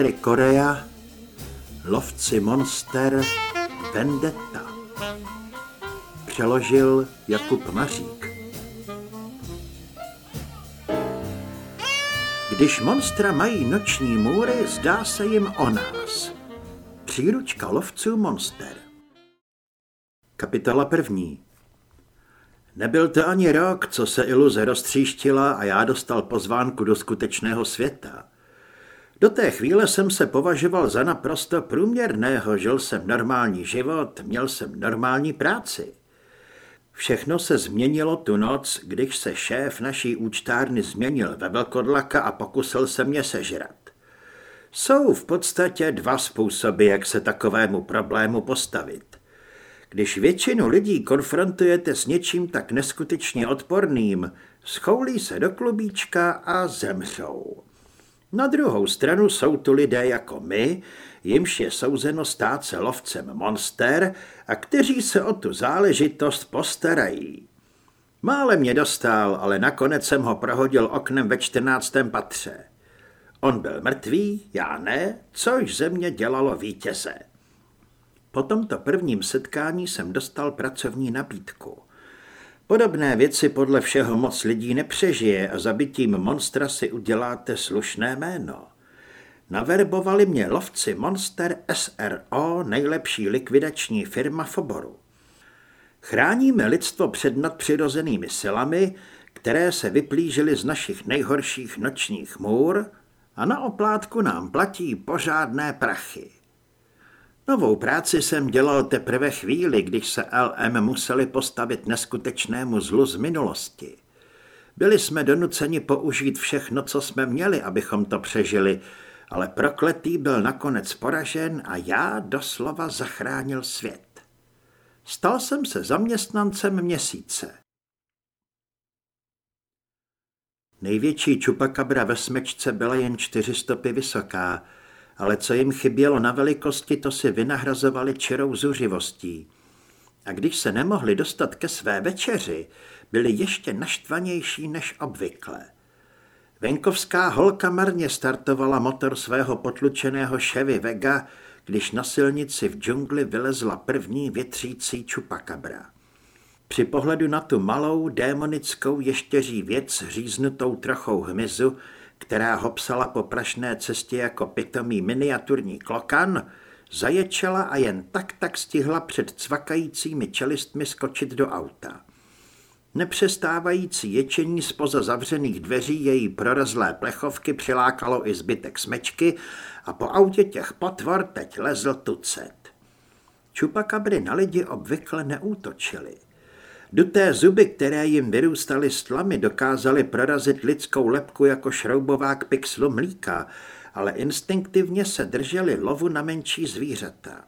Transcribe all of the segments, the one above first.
Larry Korea, Lovci monster, Vendetta. Přeložil Jakub Mařík. Když monstra mají noční můry, zdá se jim o nás. Příručka lovců monster. Kapitola první. Nebyl to ani rok, co se iluze roztříštila a já dostal pozvánku do skutečného světa. Do té chvíle jsem se považoval za naprosto průměrného, žil jsem normální život, měl jsem normální práci. Všechno se změnilo tu noc, když se šéf naší účtárny změnil ve velkodlaka a pokusil se mě sežrat. Jsou v podstatě dva způsoby, jak se takovému problému postavit. Když většinu lidí konfrontujete s něčím tak neskutečně odporným, schoulí se do klubíčka a zemřou. Na druhou stranu jsou tu lidé jako my, jimž je souzeno stát se lovcem monster a kteří se o tu záležitost postarají. Mále mě dostal, ale nakonec jsem ho prohodil oknem ve čtrnáctém patře. On byl mrtvý, já ne, což ze mě dělalo vítěze. Po tomto prvním setkání jsem dostal pracovní nabídku. Podobné věci podle všeho moc lidí nepřežije a zabitím monstra si uděláte slušné jméno. Naverbovali mě lovci Monster SRO, nejlepší likvidační firma v oboru. Chráníme lidstvo před nadpřirozenými silami, které se vyplížily z našich nejhorších nočních můr a na oplátku nám platí pořádné prachy. Novou práci jsem dělal teprve chvíli, když se LM museli postavit neskutečnému zlu z minulosti. Byli jsme donuceni použít všechno, co jsme měli, abychom to přežili, ale prokletý byl nakonec poražen a já doslova zachránil svět. Stal jsem se zaměstnancem měsíce. Největší čupakabra ve smečce byla jen čtyři stopy vysoká, ale co jim chybělo na velikosti, to si vynahrazovali čirou zuřivostí. A když se nemohli dostat ke své večeři, byli ještě naštvanější než obvykle. Venkovská holka marně startovala motor svého potlučeného Chevy Vega, když na silnici v džungli vylezla první větřící čupakabra. Při pohledu na tu malou, démonickou ještěří věc říznutou trochou hmyzu, která ho psala po prašné cestě jako pitomý miniaturní klokan, zaječela a jen tak tak stihla před cvakajícími čelistmi skočit do auta. Nepřestávající ječení spoza zavřených dveří její prorazlé plechovky přilákalo i zbytek smečky a po autě těch potvor teď lezl tucet. Čupakabry na lidi obvykle neútočily. Duté zuby, které jim vyrůstaly z tlamy, dokázaly prorazit lidskou lepku jako šroubovák pixlu mlíka, ale instinktivně se drželi lovu na menší zvířata.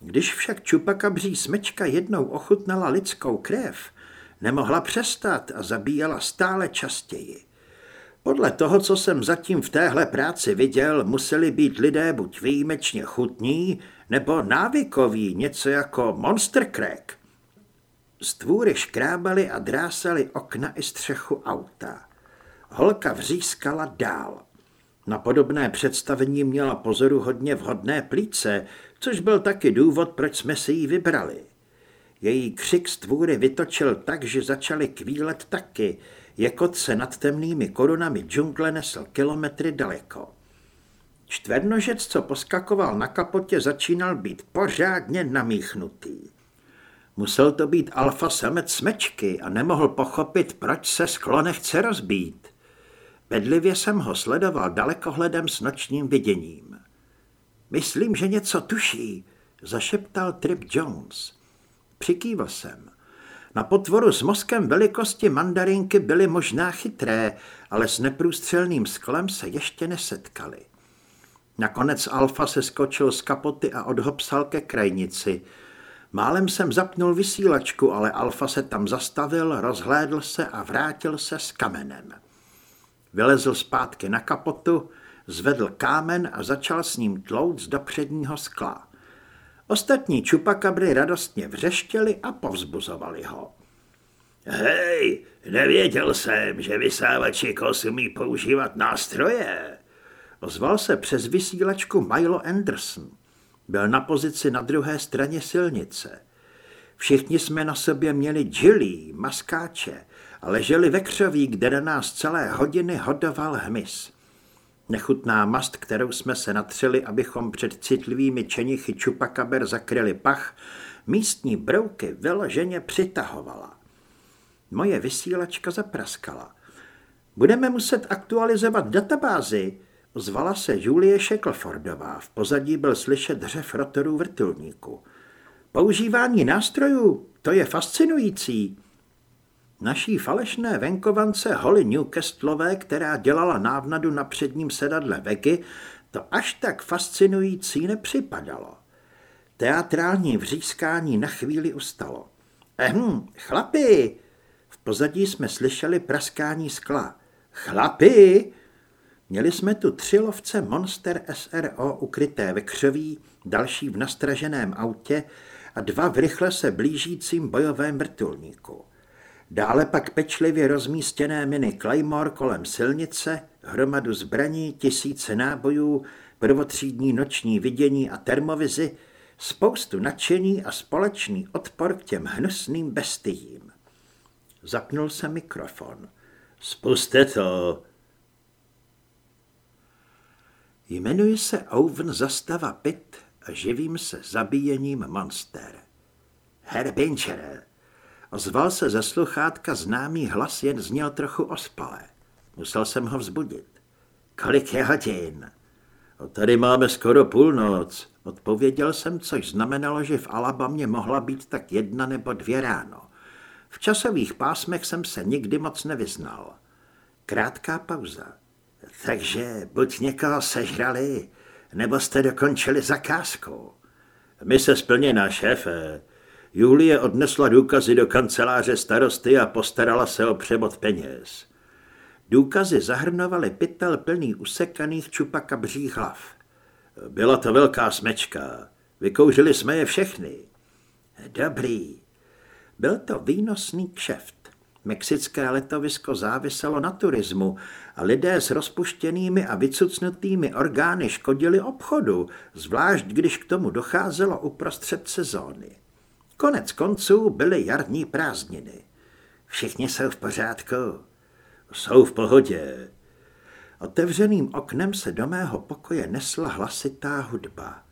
Když však čupakabří smečka jednou ochutnala lidskou krev, nemohla přestat a zabíjela stále častěji. Podle toho, co jsem zatím v téhle práci viděl, museli být lidé buď výjimečně chutní, nebo návykoví, něco jako monster crack. Stvůry škrábaly a drásaly okna i střechu auta. Holka vřískala dál. Na podobné představení měla pozoru hodně vhodné plíce, což byl taky důvod, proč jsme si ji vybrali. Její křik stvůry vytočil tak, že začaly kvílet taky, jako se nad temnými korunami džungle nesl kilometry daleko. Čtvernožec, co poskakoval na kapotě, začínal být pořádně namíchnutý. Musel to být alfa samec smečky a nemohl pochopit, proč se sklo nechce rozbít. Bedlivě jsem ho sledoval dalekohledem s nočním viděním. Myslím, že něco tuší, zašeptal Trip Jones. Přikývl jsem. Na potvoru s mozkem velikosti mandarinky byly možná chytré, ale s neprůstřelným sklem se ještě nesetkali. Nakonec Alfa se skočil z kapoty a odhopsal ke krajnici – Málem jsem zapnul vysílačku, ale Alfa se tam zastavil, rozhlédl se a vrátil se s kamenem. Vylezl zpátky na kapotu, zvedl kámen a začal s ním tlout do předního skla. Ostatní čupakabry radostně vřeštěli a povzbuzovali ho. Hej, nevěděl jsem, že vysávači kos umí používat nástroje. Ozval se přes vysílačku Milo Anderson. Byl na pozici na druhé straně silnice. Všichni jsme na sobě měli džilí, maskáče a leželi ve křoví, kde na nás celé hodiny hodoval hmyz. Nechutná mast, kterou jsme se natřeli, abychom před citlivými čenichy čupakaber zakryli pach, místní brouky vyloženě přitahovala. Moje vysílačka zapraskala. Budeme muset aktualizovat databázi, zvala se Julie Shacklefordová. V pozadí byl slyšet dřev rotorů vrtulníku. Používání nástrojů, to je fascinující. Naší falešné venkovance Holly Newcastlové, která dělala návnadu na předním sedadle Vegy, to až tak fascinující nepřipadalo. Teatrální vřískání na chvíli ustalo. Ehm, chlapi! V pozadí jsme slyšeli praskání skla. Chlapi! Měli jsme tu tři lovce Monster SRO ukryté ve křoví, další v nastraženém autě a dva v rychle se blížícím bojovém vrtulníku. Dále pak pečlivě rozmístěné miny Claymore kolem silnice, hromadu zbraní, tisíce nábojů, prvotřídní noční vidění a termovizi, spoustu nadšení a společný odpor k těm hnusným bestiím. Zapnul se mikrofon. Spuste to! Jmenuji se Owen Zastava Pitt a živím se zabíjením monster. Herr Pincher, ozval se ze sluchátka známý hlas, jen zněl trochu ospale. Musel jsem ho vzbudit. Kolik je hodin? O tady máme skoro půlnoc, odpověděl jsem, což znamenalo, že v Alabamě mohla být tak jedna nebo dvě ráno. V časových pásmech jsem se nikdy moc nevyznal. Krátká pauza. Takže buď někoho sežrali, nebo jste dokončili zakázku. My se splněná, šéfe. Julie odnesla důkazy do kanceláře starosty a postarala se o převod peněz. Důkazy zahrnovaly pytel plný usekaných čupakabřích hlav. Byla to velká smečka. Vykouřili jsme je všechny. Dobrý. Byl to výnosný kšeft. Mexické letovisko záviselo na turismu a lidé s rozpuštěnými a vycucnutými orgány škodili obchodu, zvlášť když k tomu docházelo uprostřed sezóny. Konec konců byly jarní prázdniny. Všichni jsou v pořádku. Jsou v pohodě. Otevřeným oknem se do mého pokoje nesla hlasitá hudba.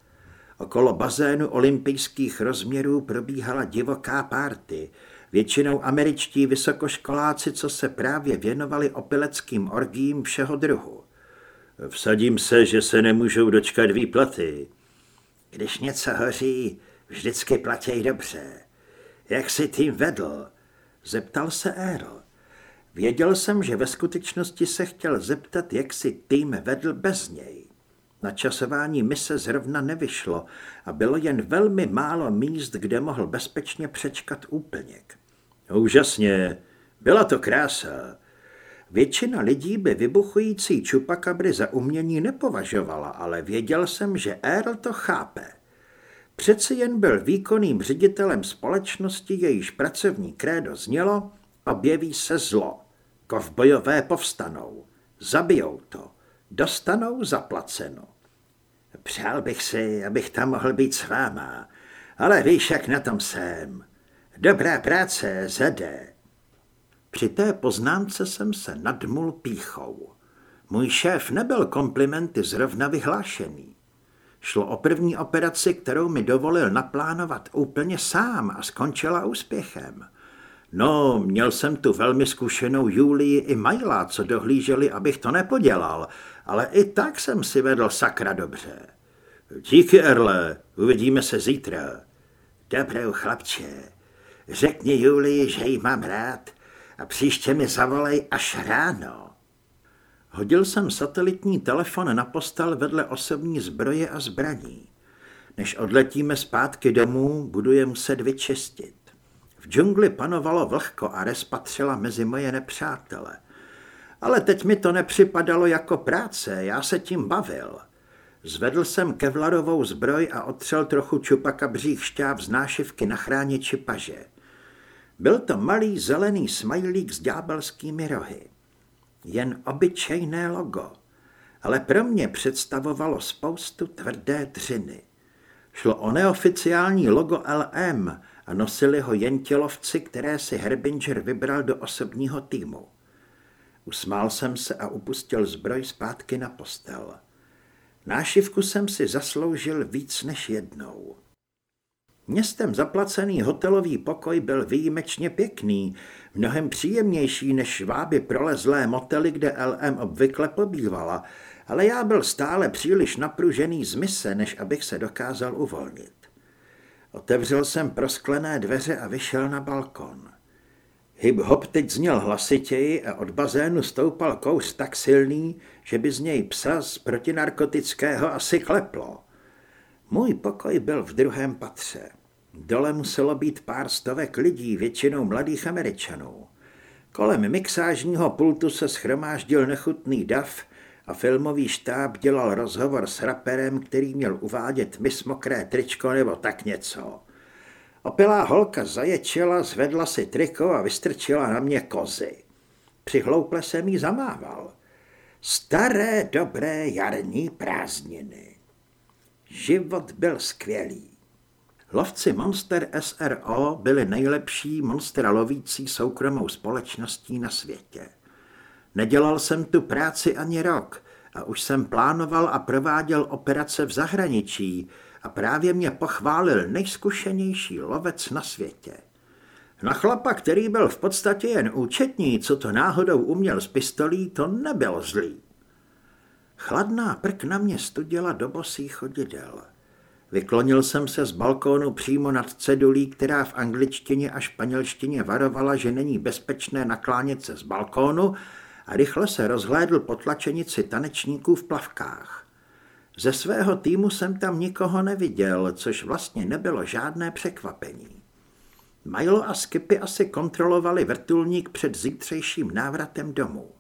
Okolo bazénu olympijských rozměrů probíhala divoká párty, většinou američtí vysokoškoláci, co se právě věnovali opileckým orgím všeho druhu. Vsadím se, že se nemůžou dočkat výplaty. Když něco hoří, vždycky platí dobře. Jak si tým vedl? Zeptal se Earl. Věděl jsem, že ve skutečnosti se chtěl zeptat, jak si tým vedl bez něj. Načasování mise zrovna nevyšlo a bylo jen velmi málo míst, kde mohl bezpečně přečkat úplněk. Úžasně, byla to krása. Většina lidí by vybuchující čupakabry za umění nepovažovala, ale věděl jsem, že Earl to chápe. Přeci jen byl výkonným ředitelem společnosti, jejíž pracovní krédo znělo, objeví se zlo. Kovbojové povstanou, zabijou to, dostanou zaplaceno. Přál bych si, abych tam mohl být s váma, ale víš, jak na tom jsem. Dobrá práce, zede. Při té poznámce jsem se nadmul píchou. Můj šéf nebyl komplimenty zrovna vyhlášený. Šlo o první operaci, kterou mi dovolil naplánovat úplně sám a skončila úspěchem. No, měl jsem tu velmi zkušenou Julii i Majla, co dohlíželi, abych to nepodělal, ale i tak jsem si vedl sakra dobře. Díky, Erle, uvidíme se zítra. Dobrou, chlapče. Řekni Julii, že ji mám rád a příště mi zavolej až ráno. Hodil jsem satelitní telefon na postel vedle osobní zbroje a zbraní. Než odletíme zpátky domů, budu je muset vyčistit. V džungli panovalo vlhko a res patřila mezi moje nepřátele. Ale teď mi to nepřipadalo jako práce, já se tím bavil. Zvedl jsem kevlarovou zbroj a otřel trochu čupakabřích šťáv z nášivky na chrániči paže. Byl to malý zelený smajlík s ďábelskými rohy. Jen obyčejné logo. ale pro mě představovalo spoustu tvrdé dřiny. Šlo o neoficiální logo LM a nosili ho jen tělovci, které si Herbinger vybral do osobního týmu. Usmál jsem se a upustil zbroj zpátky na postel. Nášivku jsem si zasloužil víc než jednou. Městem zaplacený hotelový pokoj byl výjimečně pěkný, mnohem příjemnější než váby prolezlé motely, kde LM obvykle pobývala, ale já byl stále příliš napružený z mise, než abych se dokázal uvolnit. Otevřel jsem prosklené dveře a vyšel na balkon. Hip-hop teď zněl hlasitěji a od bazénu stoupal kouř tak silný, že by z něj psa z protinarkotického asi kleplo. Můj pokoj byl v druhém patře. Dole muselo být pár stovek lidí, většinou mladých američanů. Kolem mixážního pultu se schromáždil nechutný dav a filmový štáb dělal rozhovor s raperem, který měl uvádět mis mokré tričko nebo tak něco. Opilá holka zaječela, zvedla si triko a vystrčila na mě kozy. Přihlouple jsem jí zamával. Staré, dobré jarní prázdniny. Život byl skvělý. Lovci Monster SRO byli nejlepší monstera lovící soukromou společností na světě. Nedělal jsem tu práci ani rok a už jsem plánoval a prováděl operace v zahraničí a právě mě pochválil nejzkušenější lovec na světě. Na chlapa, který byl v podstatě jen účetní, co to náhodou uměl z pistolí, to nebyl zlý. Chladná prk na mě studila do bosých chodidel. Vyklonil jsem se z balkónu přímo nad cedulí, která v angličtině a španělštině varovala, že není bezpečné naklánět se z balkónu a rychle se rozhlédl po tlačenici tanečníků v plavkách. Ze svého týmu jsem tam nikoho neviděl, což vlastně nebylo žádné překvapení. Milo a Skipy asi kontrolovali vrtulník před zítřejším návratem domů.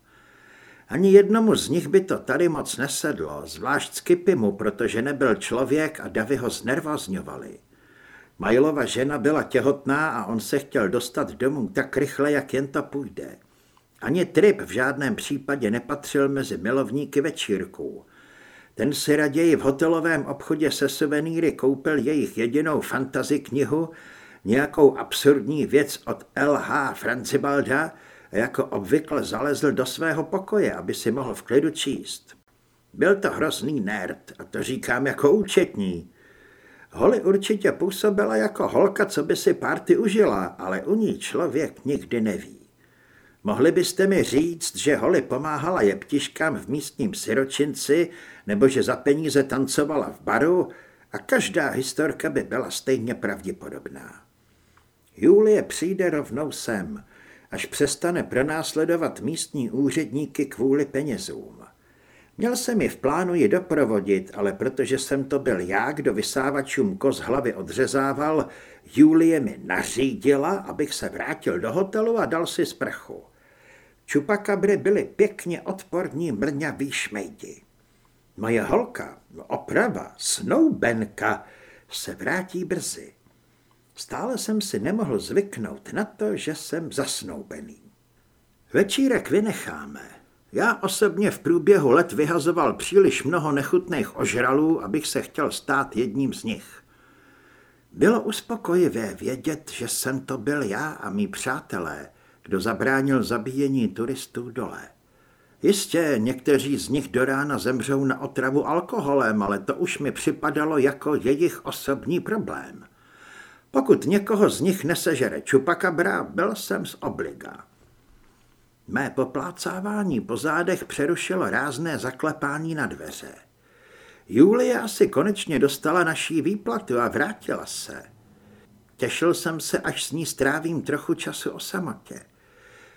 Ani jednomu z nich by to tady moc nesedlo, zvlášť Skipimu, protože nebyl člověk a davy ho znervozňovali. Majlova žena byla těhotná a on se chtěl dostat domů tak rychle, jak jen to půjde. Ani Trip v žádném případě nepatřil mezi milovníky večírků. Ten si raději v hotelovém obchodě se suvenýry koupil jejich jedinou fantazi knihu, nějakou absurdní věc od L.H. Francibalda a jako obvykle zalezl do svého pokoje, aby si mohl v klidu číst. Byl to hrozný nerd, a to říkám jako účetní. Holly určitě působila jako holka, co by si párty užila, ale u ní člověk nikdy neví. Mohli byste mi říct, že Holly pomáhala jeptiškám v místním siročinci nebo že za peníze tancovala v baru a každá historka by byla stejně pravděpodobná. Julie přijde rovnou sem, až přestane pronásledovat místní úředníky kvůli penězům. Měl jsem ji v plánu ji doprovodit, ale protože jsem to byl já, kdo vysávačům koz hlavy odřezával, Julie mi nařídila, abych se vrátil do hotelu a dal si sprchu. Čupakabry byly pěkně odporní mrňaví šmejdi. Moje holka, oprava, snoubenka, se vrátí brzy. Stále jsem si nemohl zvyknout na to, že jsem zasnoubený. Večírek vynecháme. Já osobně v průběhu let vyhazoval příliš mnoho nechutných ožralů, abych se chtěl stát jedním z nich. Bylo uspokojivé vědět, že jsem to byl já a mý přátelé, kdo zabránil zabíjení turistů dole. Jistě, někteří z nich do rána zemřou na otravu alkoholem, ale to už mi připadalo jako jejich osobní problém. Pokud někoho z nich nesežere čupakabra, byl jsem z obliga. Mé poplácávání po zádech přerušilo rázné zaklepání na dveře. Julie asi konečně dostala naší výplatu a vrátila se. Těšil jsem se, až s ní strávím trochu času o samotě.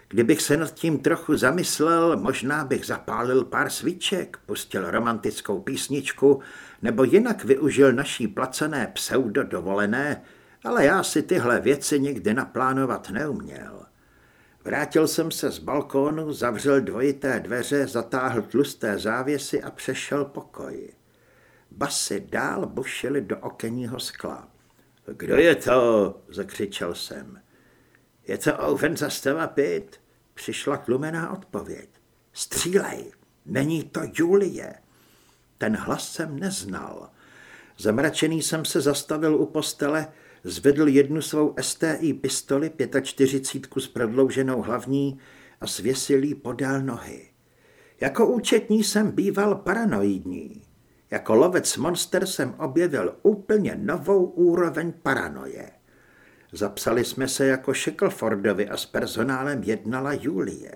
Kdybych se nad tím trochu zamyslel, možná bych zapálil pár svíček, pustil romantickou písničku nebo jinak využil naší placené pseudo dovolené, ale já si tyhle věci nikdy naplánovat neuměl. Vrátil jsem se z balkónu, zavřel dvojité dveře, zatáhl tlusté závěsy a přešel pokoj. Basy dál bušily do okenního skla. Kdo je to? zakřičel jsem. Je to Owen za Pit? Přišla tlumená odpověď. Střílej! Není to Julie. Ten hlas jsem neznal. Zamračený jsem se zastavil u postele, zvedl jednu svou STI pistoli 45 s prodlouženou hlavní a svěsil jí podél nohy. Jako účetní jsem býval paranoidní. Jako lovec monster jsem objevil úplně novou úroveň paranoje. Zapsali jsme se jako Shacklefordovi a s personálem jednala Julie.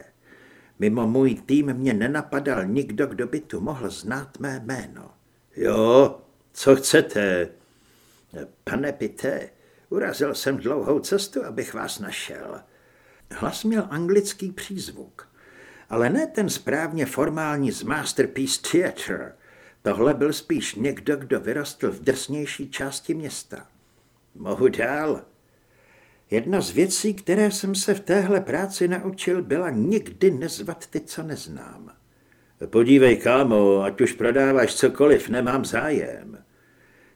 Mimo můj tým mě nenapadal nikdo, kdo by tu mohl znát mé jméno. Jo, co chcete? Pane Pité, urazil jsem dlouhou cestu, abych vás našel. Hlas měl anglický přízvuk, ale ne ten správně formální z Masterpiece Theatre. Tohle byl spíš někdo, kdo vyrostl v drsnější části města. Mohu dál? Jedna z věcí, které jsem se v téhle práci naučil, byla nikdy nezvat ty, co neznám. Podívej, kámo, ať už prodáváš cokoliv, nemám zájem.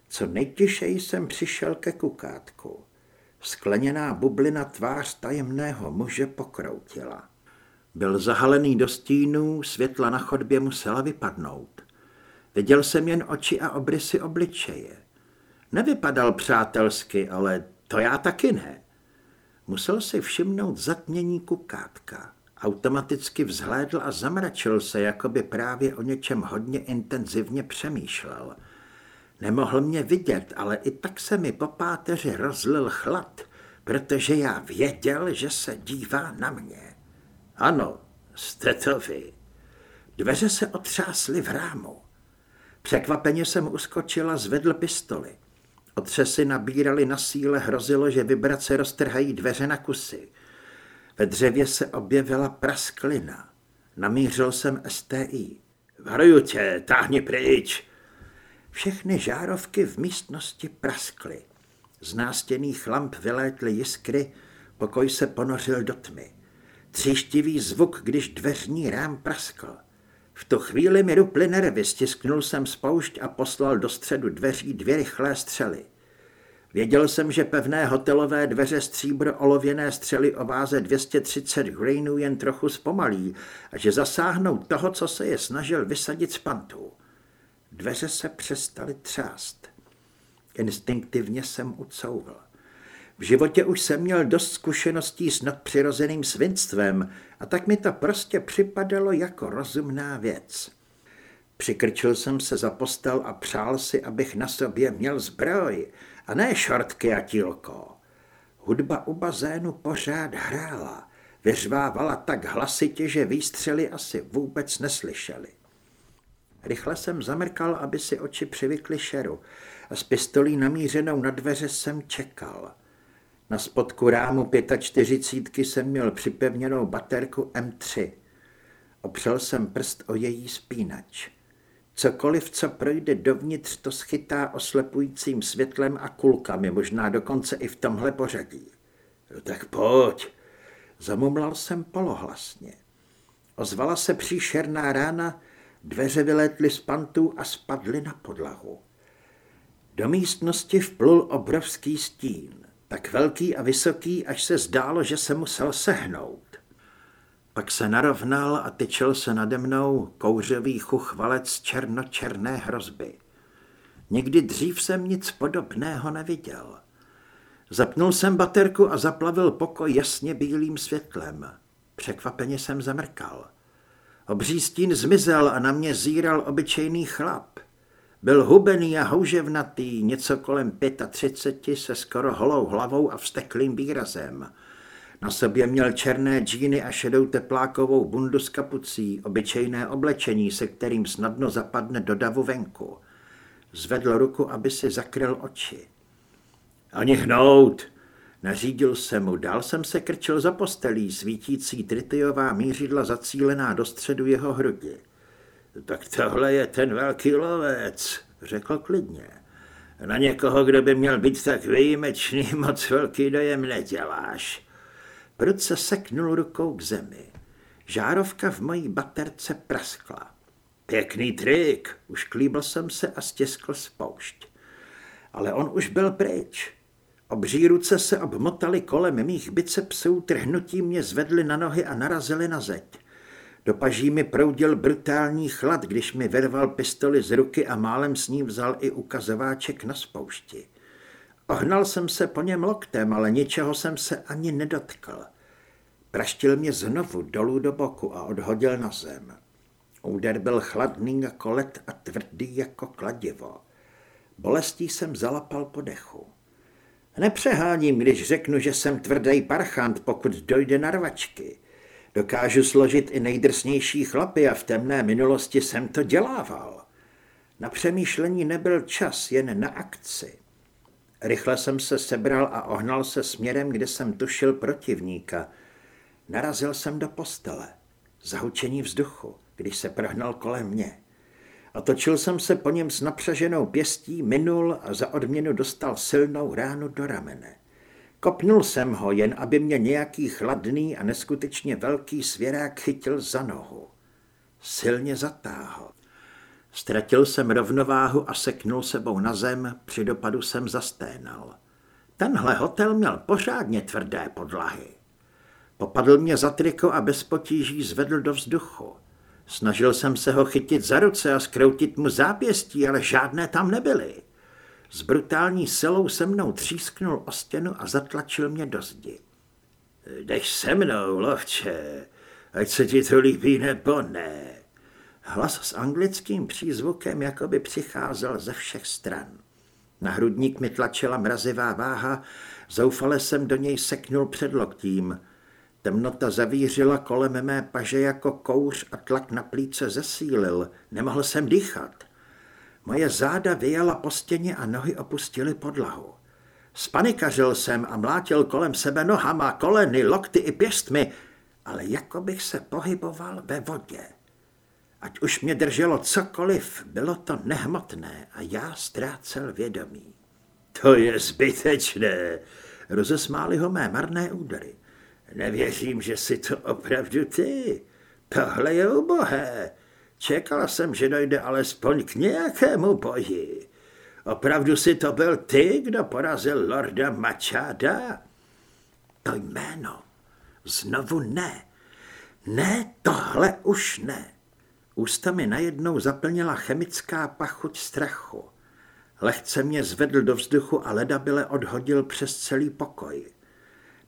Co nejtěžší jsem přišel ke kukátku. Skleněná bublina tvář tajemného muže pokroutila. Byl zahalený do stínů, světla na chodbě musela vypadnout. Viděl jsem jen oči a obrysy obličeje. Nevypadal přátelsky, ale to já taky ne. Musel si všimnout zatmění kukátka. Automaticky vzhlédl a zamračil se, jako by právě o něčem hodně intenzivně přemýšlel. Nemohl mě vidět, ale i tak se mi po páteři rozlil chlad, protože já věděl, že se dívá na mě. Ano, jste to vy. Dveře se otřásly v rámu. Překvapeně jsem uskočil a zvedl pistoli. Otřesy nabírali na síle, hrozilo, že vibrace roztrhají dveře na kusy. Ve dřevě se objevila prasklina. Namířil jsem STI. Varuju tě, táhni pryč. Všechny žárovky v místnosti praskly. Z nástěných lamp vylétly jiskry, pokoj se ponořil do tmy. Tříštivý zvuk, když dveřní rám praskl. V tu chvíli mi ruply nervy, stisknul jsem spoušť a poslal do středu dveří dvě rychlé střely. Věděl jsem, že pevné hotelové dveře stříbro olověné střely o váze 230 grainů jen trochu zpomalí a že zasáhnou toho, co se je snažil vysadit z pantů. Dveře se přestaly třást. Instinktivně jsem ucouvl. V životě už jsem měl dost zkušeností s nadpřirozeným svinstvem a tak mi to prostě připadalo jako rozumná věc. Přikrčil jsem se za postel a přál si, abych na sobě měl zbroj a ne šortky a tílko. Hudba u bazénu pořád hrála, vyřvávala tak hlasitě, že výstřely asi vůbec neslyšeli. Rychle jsem zamrkal, aby si oči přivykly šeru a s pistolí namířenou na dveře jsem čekal. Na spodku rámu 45 jsem měl připevněnou baterku M3. Opřel jsem prst o její spínač. Cokoliv, co projde dovnitř, to schytá oslepujícím světlem a kulkami, možná dokonce i v tomhle pořadí. No tak pojď. Zamumlal jsem polohlasně. Ozvala se příšerná rána, dveře vylétly z pantů a spadly na podlahu. Do místnosti vplul obrovský stín tak velký a vysoký, až se zdálo, že se musel sehnout. Pak se narovnal a tyčel se nade mnou kouřový chuchvalec černočerné hrozby. Nikdy dřív jsem nic podobného neviděl. Zapnul jsem baterku a zaplavil pokoj jasně bílým světlem. Překvapeně jsem zamrkal. Obří stín zmizel a na mě zíral obyčejný chlap. Byl hubený a houževnatý, něco kolem 35 se skoro holou hlavou a vsteklým výrazem. Na sobě měl černé džíny a šedou teplákovou bundu s kapucí, obyčejné oblečení, se kterým snadno zapadne do davu venku. Zvedl ruku, aby si zakryl oči. Ani hnout! Nařídil se mu, dál jsem se krčil za postelí, svítící tritiová mířidla zacílená do středu jeho hrudi. Tak tohle je ten velký lovec, řekl klidně. Na někoho, kdo by měl být tak výjimečný, moc velký dojem neděláš. Prud se seknul rukou k zemi. Žárovka v mojí baterce praskla. Pěkný trik, už klíbl jsem se a stiskl spoušť. Ale on už byl pryč. Obří ruce se obmotaly kolem mých bicepsů, trhnutí mě zvedly na nohy a narazily na zeď. Do paží mi proudil brutální chlad, když mi vyrval pistoli z ruky a málem s ním vzal i ukazováček na spoušti. Ohnal jsem se po něm loktem, ale ničeho jsem se ani nedotkl. Praštil mě znovu dolů do boku a odhodil na zem. Úder byl chladný jako led a tvrdý jako kladivo. Bolestí jsem zalapal po dechu. Nepřeháním, když řeknu, že jsem tvrdý parchant, pokud dojde na rvačky. Dokážu složit i nejdrsnější chlapy a v temné minulosti jsem to dělával. Na přemýšlení nebyl čas, jen na akci. Rychle jsem se sebral a ohnal se směrem, kde jsem tušil protivníka. Narazil jsem do postele. Zahučení vzduchu, když se prohnal kolem mě. A točil jsem se po něm s napřaženou pěstí, minul a za odměnu dostal silnou ránu do ramene. Kopnul jsem ho, jen aby mě nějaký chladný a neskutečně velký svěrák chytil za nohu. Silně zatáhl. Ztratil jsem rovnováhu a seknul sebou na zem, při dopadu jsem zasténal. Tenhle hotel měl pořádně tvrdé podlahy. Popadl mě za triko a bez potíží zvedl do vzduchu. Snažil jsem se ho chytit za ruce a skroutit mu zápěstí, ale žádné tam nebyly. S brutální silou se mnou třísknul o stěnu a zatlačil mě do zdi. Jdeš se mnou, lovče, ať se ti to líbí nebo ne. Hlas s anglickým přízvukem jakoby přicházel ze všech stran. Na hrudník mi tlačila mrazivá váha, zoufale jsem do něj seknul před loktím. Temnota zavířila kolem mé paže jako kouř a tlak na plíce zesílil. Nemohl jsem dýchat. Moje záda vyjela po stěně a nohy opustily podlahu. Spanikařil jsem a mlátil kolem sebe nohama, koleny, lokty i pěstmi, ale jako bych se pohyboval ve vodě. Ať už mě drželo cokoliv, bylo to nehmotné a já ztrácel vědomí. To je zbytečné, rozesmály ho mé marné údery. Nevěřím, že si to opravdu ty. Tohle je ubohé. Čekala jsem, že dojde alespoň k nějakému boji. Opravdu si to byl ty, kdo porazil lorda Machada? To jméno. Znovu ne. Ne, tohle už ne. Ústa mi najednou zaplnila chemická pachuť strachu. Lehce mě zvedl do vzduchu a ledabile odhodil přes celý pokoj.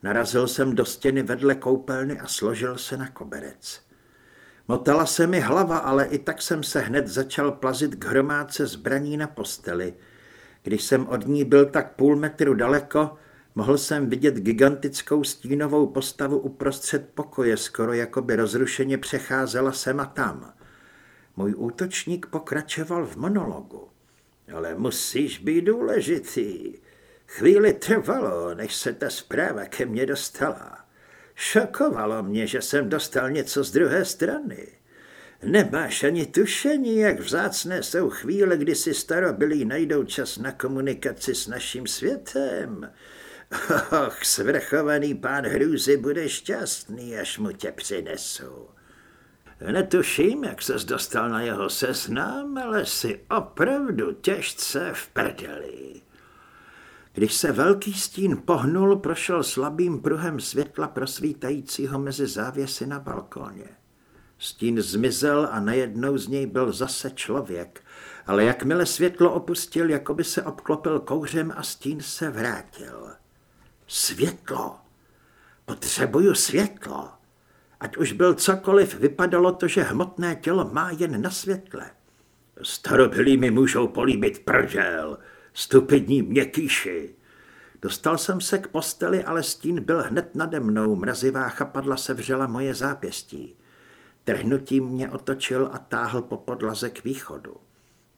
Narazil jsem do stěny vedle koupelny a složil se na koberec. Motala se mi hlava, ale i tak jsem se hned začal plazit k hromádce zbraní na posteli. Když jsem od ní byl tak půl metru daleko, mohl jsem vidět gigantickou stínovou postavu uprostřed pokoje, skoro jako by rozrušeně přecházela sem a tam. Můj útočník pokračoval v monologu. Ale musíš být důležitý. Chvíli trvalo, než se ta zpráva ke mně dostala. Šokovalo mě, že jsem dostal něco z druhé strany. Nemáš ani tušení, jak vzácné jsou chvíle, kdy si starobilí najdou čas na komunikaci s naším světem. Och, svrchovaný pán hrůzy bude šťastný, až mu tě přinesu. Netuším, jak ses dostal na jeho seznam, ale si opravdu těžce v prdeli. Když se velký stín pohnul, prošel slabým pruhem světla prosvítajícího mezi závěsy na balkóně. Stín zmizel a najednou z něj byl zase člověk, ale jakmile světlo opustil, jako by se obklopil kouřem a stín se vrátil. Světlo! Potřebuju světlo! Ať už byl cokoliv, vypadalo to, že hmotné tělo má jen na světle. Starobilí mi můžou políbit prdel, stupidní měkýši. Dostal jsem se k posteli, ale stín byl hned nade mnou, mrazivá chapadla sevřela moje zápěstí. Trhnutím mě otočil a táhl po podlaze k východu.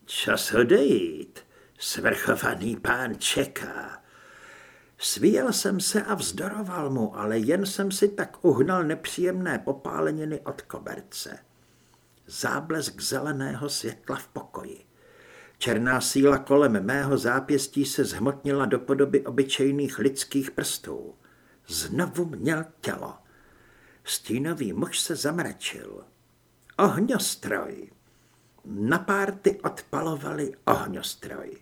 Čas odejít, svrchovaný pán čeká. Svíjel jsem se a vzdoroval mu, ale jen jsem si tak uhnal nepříjemné popáleniny od koberce. Záblesk zeleného světla v pokoji. Černá síla kolem mého zápěstí se zhmotnila do podoby obyčejných lidských prstů. Znovu měl tělo. Stínový muž se zamračil. Ohňostroj. Na párty odpalovali ohňostroj.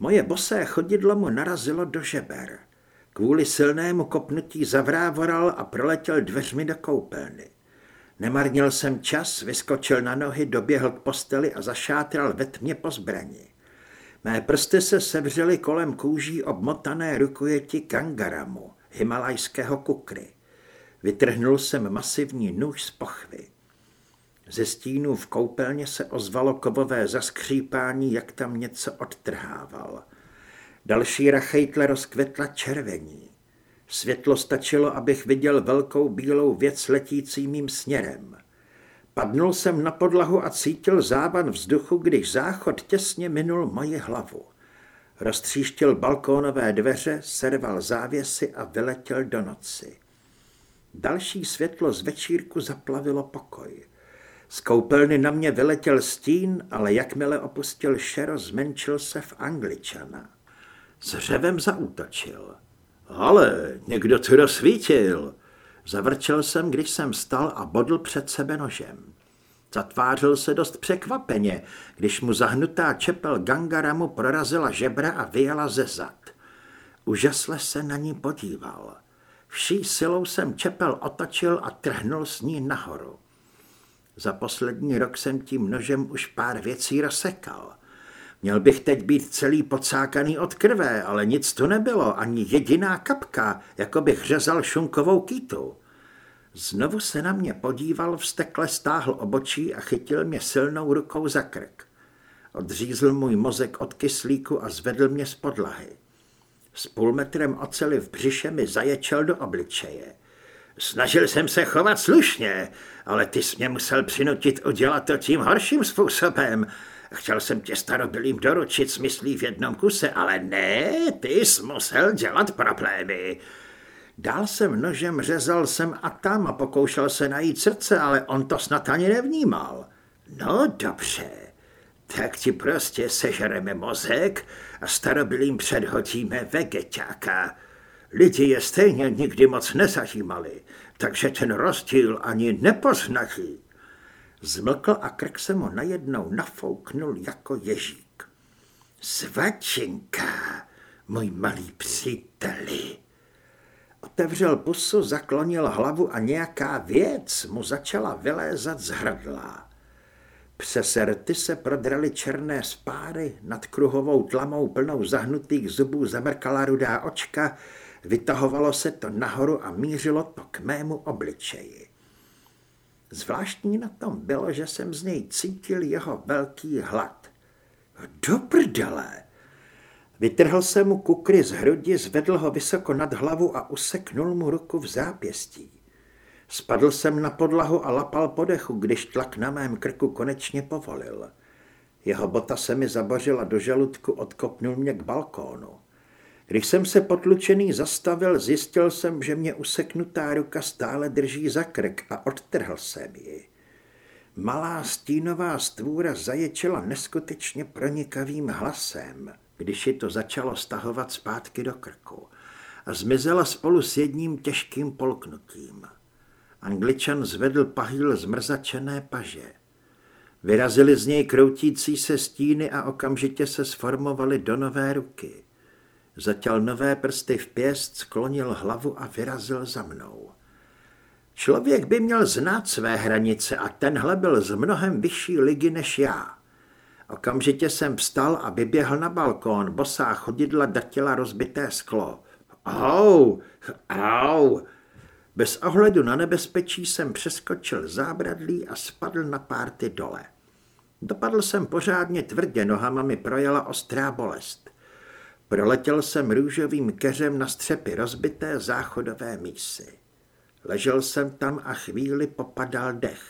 Moje bosé chodidlo mu narazilo do žeber. Kvůli silnému kopnutí zavrávoral a proletěl dveřmi do koupelny. Nemarnil jsem čas, vyskočil na nohy, doběhl k posteli a zašátral ve tmě po zbrani. Mé prsty se sevřely kolem kůží obmotané rukojeti kangaramu, himalajského kukry. Vytrhnul jsem masivní nůž z pochvy. Ze stínu v koupelně se ozvalo kovové zaskřípání, jak tam něco odtrhával. Další rachejtle rozkvetla červení. Světlo stačilo, abych viděl velkou bílou věc letící mým směrem. Padnul jsem na podlahu a cítil závan vzduchu, když záchod těsně minul moji hlavu. Roztříštil balkónové dveře, serval závěsy a vyletěl do noci. Další světlo z večírku zaplavilo pokoj. Z koupelny na mě vyletěl stín, ale jakmile opustil šero, zmenšil se v angličana. S řevem zaútočil. Ale někdo tu rozsvítil. Zavrčel jsem, když jsem stal a bodl před sebe nožem. Zatvářil se dost překvapeně, když mu zahnutá čepel Gangaramu prorazila žebra a vyjela ze zad. Užasle se na ní podíval. Vší silou jsem čepel otočil a trhnul s ní nahoru. Za poslední rok jsem tím nožem už pár věcí rozsekal. Měl bych teď být celý pocákaný od krve, ale nic tu nebylo, ani jediná kapka, jako bych řezal šunkovou kýtu. Znovu se na mě podíval, vstekle stáhl obočí a chytil mě silnou rukou za krk. Odřízl můj mozek od kyslíku a zvedl mě z podlahy. S půlmetrem oceli v břiše mi zaječel do obličeje. Snažil jsem se chovat slušně, ale ty jsi mě musel přinutit udělat to tím horším způsobem. Chtěl jsem tě starobilým doručit smyslí v jednom kuse, ale ne, ty jsi musel dělat problémy. Dál jsem nožem řezal sem a tam a pokoušel se najít srdce, ale on to snad ani nevnímal. No dobře, tak ti prostě sežereme mozek a starobilým předhodíme vegetáka. Lidi je stejně nikdy moc nezajímali, takže ten rozdíl ani nepoznají. Zmlkl a krk se mu najednou nafouknul jako ježík. Svačinka, můj malý příteli. Otevřel pusu, zaklonil hlavu a nějaká věc mu začala vylézat z hrdla. Přes rty se prodraly černé spáry, nad kruhovou tlamou plnou zahnutých zubů zamrkala rudá očka, vytahovalo se to nahoru a mířilo to k mému obličeji. Zvláštní na tom bylo, že jsem z něj cítil jeho velký hlad. Do prdele! Vytrhl jsem mu kukry z hrudi, zvedl ho vysoko nad hlavu a useknul mu ruku v zápěstí. Spadl jsem na podlahu a lapal podechu, když tlak na mém krku konečně povolil. Jeho bota se mi zabořila do žaludku, odkopnul mě k balkónu. Když jsem se potlučený zastavil, zjistil jsem, že mě useknutá ruka stále drží za krk a odtrhl jsem ji. Malá stínová stvůra zaječela neskutečně pronikavým hlasem, když ji to začalo stahovat zpátky do krku a zmizela spolu s jedním těžkým polknutím. Angličan zvedl pahýl zmrzačené paže. Vyrazili z něj kroutící se stíny a okamžitě se sformovali do nové ruky. Zatěl nové prsty v pěst, sklonil hlavu a vyrazil za mnou. Člověk by měl znát své hranice a tenhle byl z mnohem vyšší ligy než já. Okamžitě jsem vstal a vyběhl na balkón, bosá chodidla drtila rozbité sklo. Au, au. Bez ohledu na nebezpečí jsem přeskočil zábradlí a spadl na párty dole. Dopadl jsem pořádně tvrdě, nohama mi projela ostrá bolest. Proletěl jsem růžovým keřem na střepy rozbité záchodové mísy. Ležel jsem tam a chvíli popadal dech.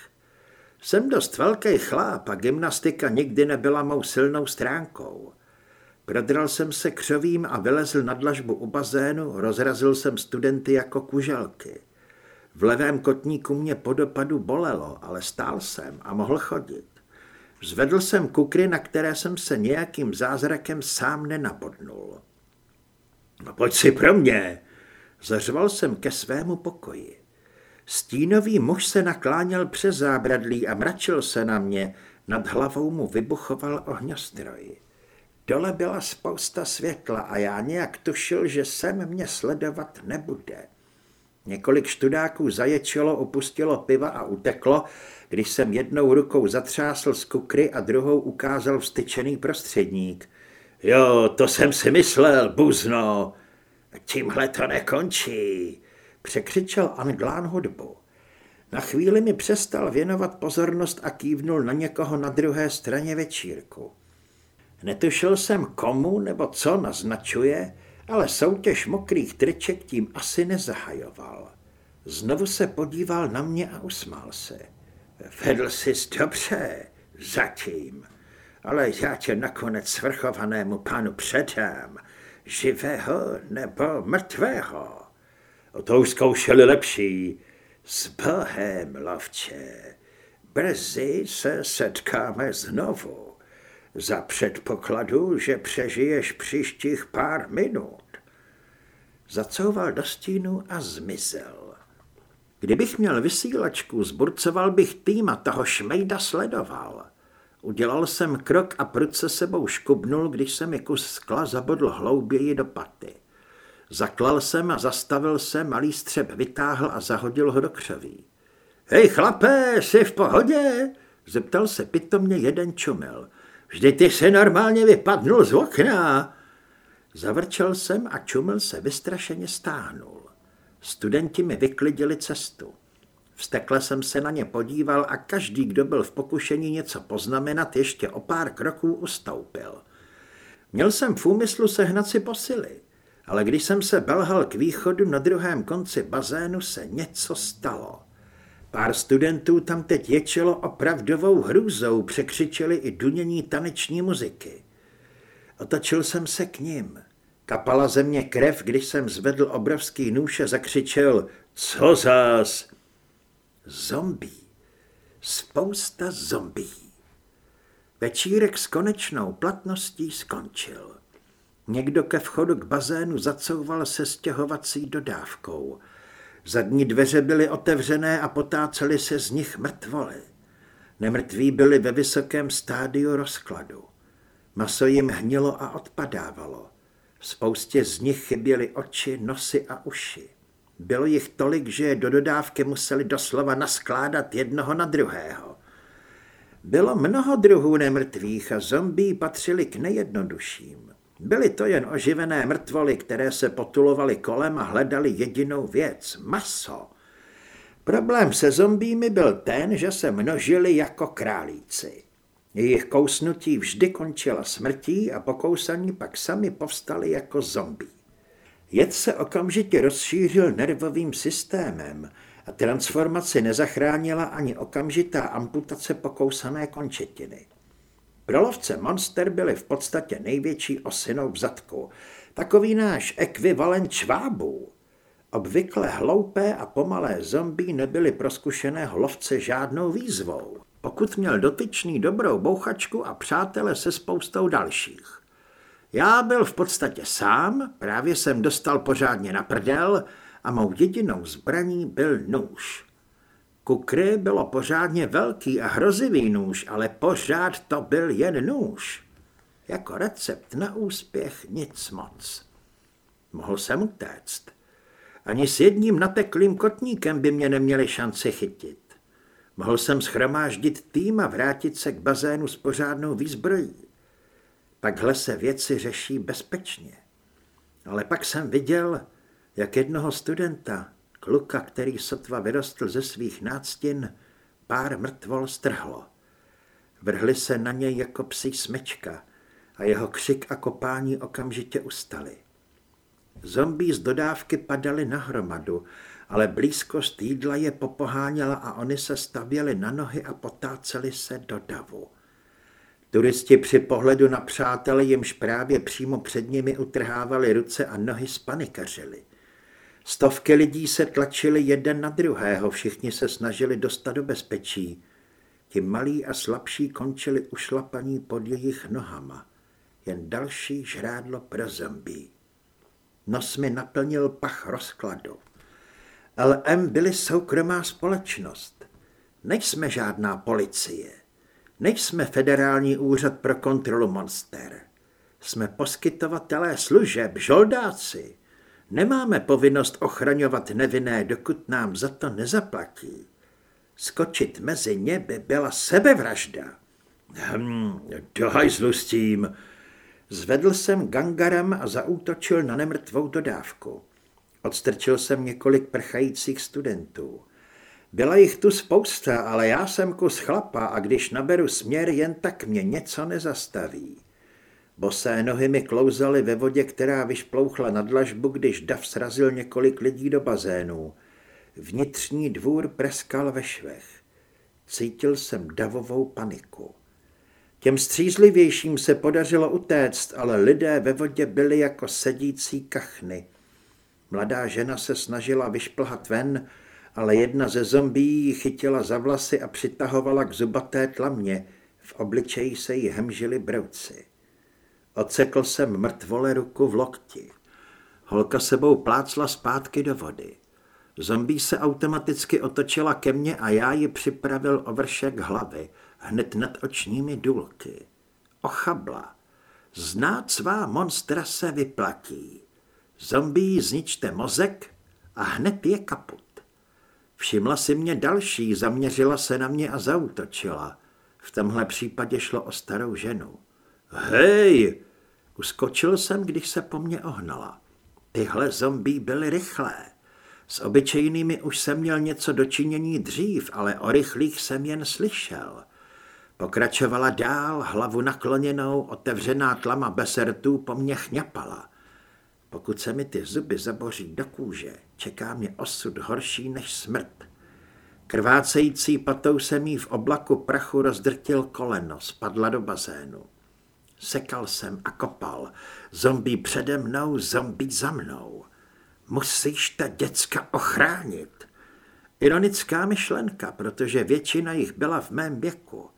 Jsem dost velký chláp a gymnastika nikdy nebyla mou silnou stránkou. Prodral jsem se křovím a vylezl na dlažbu u bazénu, rozrazil jsem studenty jako kuželky. V levém kotníku mě po dopadu bolelo, ale stál jsem a mohl chodit. Zvedl jsem kukry, na které jsem se nějakým zázrakem sám nenapodnul. No pojď si pro mě, zařval jsem ke svému pokoji. Stínový muž se nakláněl přes zábradlí a mračil se na mě, nad hlavou mu vybuchoval ohňostroj. Dole byla spousta světla a já nějak tušil, že sem mě sledovat nebude. Několik študáků zaječelo, opustilo piva a uteklo, když jsem jednou rukou zatřásl z kukry a druhou ukázal vstyčený prostředník. Jo, to jsem si myslel, buzno. Tímhle to nekončí, překřičel Anglán hudbu. Na chvíli mi přestal věnovat pozornost a kývnul na někoho na druhé straně večírku. Netušil jsem komu nebo co naznačuje, ale soutěž mokrých triček tím asi nezahajoval. Znovu se podíval na mě a usmál se. Vedl jsi dobře, zatím, ale já tě nakonec svrchovanému pánu předám, živého nebo mrtvého. O to už zkoušeli lepší. S Bohem, lovče, brzy se setkáme znovu. Za předpokladu, že přežiješ příštích pár minut. Zacouval do stínu a zmizel. Kdybych měl vysílačku, zburcoval bych tým a toho šmejda sledoval. Udělal jsem krok a prudce sebou škubnul, když se mi kus skla zabodl hlouběji do paty. Zaklal jsem a zastavil se, malý střep vytáhl a zahodil ho do křoví. Hej chlape, jsi v pohodě? Zeptal se pitomně jeden čumel. Vždy ty se normálně vypadnul z okna. Zavrčel jsem a čumel se vystrašeně stáhnul. Studenti mi vyklidili cestu. Vstekle jsem se na ně podíval a každý, kdo byl v pokušení něco poznamenat, ještě o pár kroků ustoupil. Měl jsem v úmyslu sehnat si posily, ale když jsem se belhal k východu na druhém konci bazénu, se něco stalo. Pár studentů tam teď ječelo opravdovou hrůzou, překřičeli i dunění taneční muziky. Otočil jsem se k ním. Kapala ze mě krev, když jsem zvedl obrovský nůž a zakřičel Co zás? Zombí. Spousta zombí. Večírek s konečnou platností skončil. Někdo ke vchodu k bazénu zacouval se stěhovací dodávkou. Zadní dveře byly otevřené a potácely se z nich mrtvoly. Nemrtví byli ve vysokém stádiu rozkladu. Maso jim hnilo a odpadávalo. Spoustě z nich chyběly oči, nosy a uši. Bylo jich tolik, že je do dodávky museli doslova naskládat jednoho na druhého. Bylo mnoho druhů nemrtvých a zombí patřili k nejjednodušším. Byly to jen oživené mrtvoly, které se potulovaly kolem a hledali jedinou věc – maso. Problém se zombími byl ten, že se množili jako králíci. Jejich kousnutí vždy končila smrtí a pokousaní pak sami povstali jako zombí. Jed se okamžitě rozšířil nervovým systémem a transformaci nezachránila ani okamžitá amputace pokousané končetiny. Pro lovce monster byly v podstatě největší osinou v zadku, takový náš ekvivalent čvábů. Obvykle hloupé a pomalé zombí nebyly pro zkušeného lovce žádnou výzvou, pokud měl dotyčný dobrou bouchačku a přátele se spoustou dalších. Já byl v podstatě sám, právě jsem dostal pořádně na prdel a mou jedinou zbraní byl nůž. Kukry bylo pořádně velký a hrozivý nůž, ale pořád to byl jen nůž. Jako recept na úspěch nic moc. Mohl jsem utéct. Ani s jedním nateklým kotníkem by mě neměli šanci chytit. Mohl jsem schromáždit tým a vrátit se k bazénu s pořádnou výzbrojí. Takhle se věci řeší bezpečně. Ale pak jsem viděl, jak jednoho studenta, kluka, který sotva vyrostl ze svých náctin, pár mrtvol strhlo. Vrhli se na něj jako psí smečka a jeho křik a kopání okamžitě ustali. Zombí z dodávky padaly na hromadu, ale blízkost jídla je popoháněla a oni se stavěli na nohy a potáceli se do davu. Turisti při pohledu na přátele jimž právě přímo před nimi utrhávali ruce a nohy spanikařili. Stovky lidí se tlačili jeden na druhého, všichni se snažili dostat do bezpečí. Ti malí a slabší končili ušlapaní pod jejich nohama. Jen další žrádlo pro zombí. Nos mi naplnil pach rozkladu. LM byli soukromá společnost. Nejsme žádná policie. Nejsme federální úřad pro kontrolu monster. Jsme poskytovatelé služeb, žoldáci. Nemáme povinnost ochraňovat nevinné, dokud nám za to nezaplatí. Skočit mezi ně by byla sebevražda. Hm, do hajzlu s tím. Zvedl jsem gangarem a zaútočil na nemrtvou dodávku. Odstrčil jsem několik prchajících studentů. Byla jich tu spousta, ale já jsem kus chlapa a když naberu směr, jen tak mě něco nezastaví. Bosé nohy mi klouzaly ve vodě, která vyšplouchla na dlažbu, když dav srazil několik lidí do bazénu. Vnitřní dvůr preskal ve švech. Cítil jsem davovou paniku. Těm střízlivějším se podařilo utéct, ale lidé ve vodě byli jako sedící kachny. Mladá žena se snažila vyšplhat ven, ale jedna ze zombí ji chytila za vlasy a přitahovala k zubaté tlamě. V obličeji se jí hemžili brouci. Ocekl jsem mrtvole ruku v lokti. Holka sebou plácla zpátky do vody. Zombí se automaticky otočila ke mně a já ji připravil o vršek hlavy, hned nad očními důlky. Ochabla. Znát svá monstra se vyplatí. Zombí zničte mozek a hned je kaput. Všimla si mě další, zaměřila se na mě a zautočila. V tomhle případě šlo o starou ženu. Hej! Uskočil jsem, když se po mně ohnala. Tyhle zombí byly rychlé. S obyčejnými už jsem měl něco dočinění dřív, ale o rychlých jsem jen slyšel. Pokračovala dál, hlavu nakloněnou, otevřená tlama besertů po mně chňapala. Pokud se mi ty zuby zaboří do kůže, čeká mě osud horší než smrt. Krvácející patou se mi v oblaku prachu rozdrtil koleno, spadla do bazénu. Sekal jsem a kopal. Zombí přede mnou, zombí za mnou. Musíš ta děcka ochránit. Ironická myšlenka, protože většina jich byla v mém věku.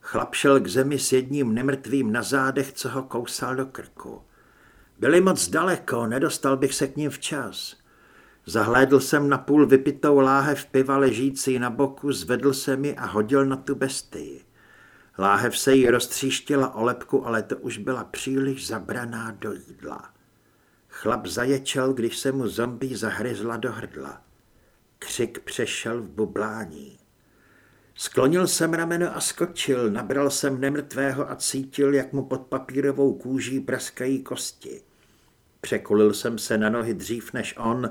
Chlap šel k zemi s jedním nemrtvým na zádech, co ho kousal do krku. Byli moc daleko, nedostal bych se k ním včas. Zahlédl jsem na půl vypitou láhev piva ležící na boku, zvedl se mi a hodil na tu bestii. Láhev se jí roztříštila o lepku, ale to už byla příliš zabraná do jídla. Chlap zaječel, když se mu zombí zahryzla do hrdla. Křik přešel v bublání. Sklonil jsem rameno a skočil, nabral jsem nemrtvého a cítil, jak mu pod papírovou kůží praskají kosti. Překulil jsem se na nohy dřív než on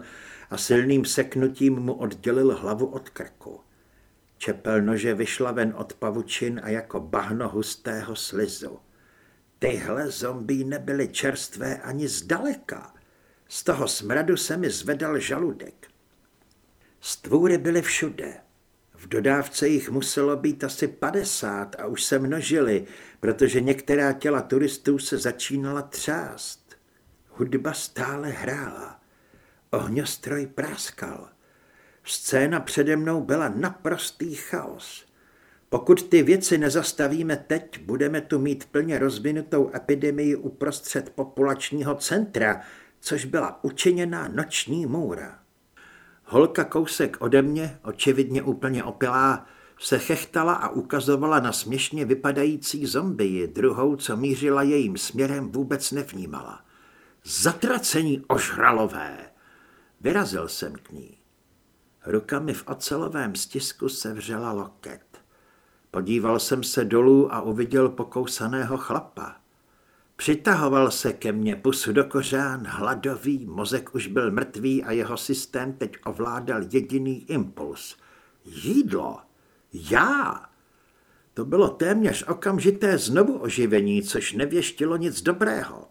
a silným seknutím mu oddělil hlavu od krku. Čepel nože vyšla ven od pavučin a jako bahno hustého slizu. Tyhle zombí nebyly čerstvé ani zdaleka. Z toho smradu se mi zvedal žaludek. Stvůry byly všude. V dodávce jich muselo být asi padesát a už se množili, protože některá těla turistů se začínala třást. Hudba stále hrála. Ohňostroj práskal. Scéna přede mnou byla naprostý chaos. Pokud ty věci nezastavíme teď, budeme tu mít plně rozvinutou epidemii uprostřed populačního centra, což byla učiněná noční můra. Holka kousek ode mě, očividně úplně opilá, se chechtala a ukazovala na směšně vypadající zombii, druhou, co mířila jejím směrem, vůbec nevnímala. Zatracení ožralové! Vyrazil jsem k ní. Rukami v ocelovém stisku se vřela loket. Podíval jsem se dolů a uviděl pokousaného chlapa. Přitahoval se ke mně pusu do kořán, hladový, mozek už byl mrtvý a jeho systém teď ovládal jediný impuls. Jídlo. Já. To bylo téměř okamžité znovu oživení, což nevěštilo nic dobrého.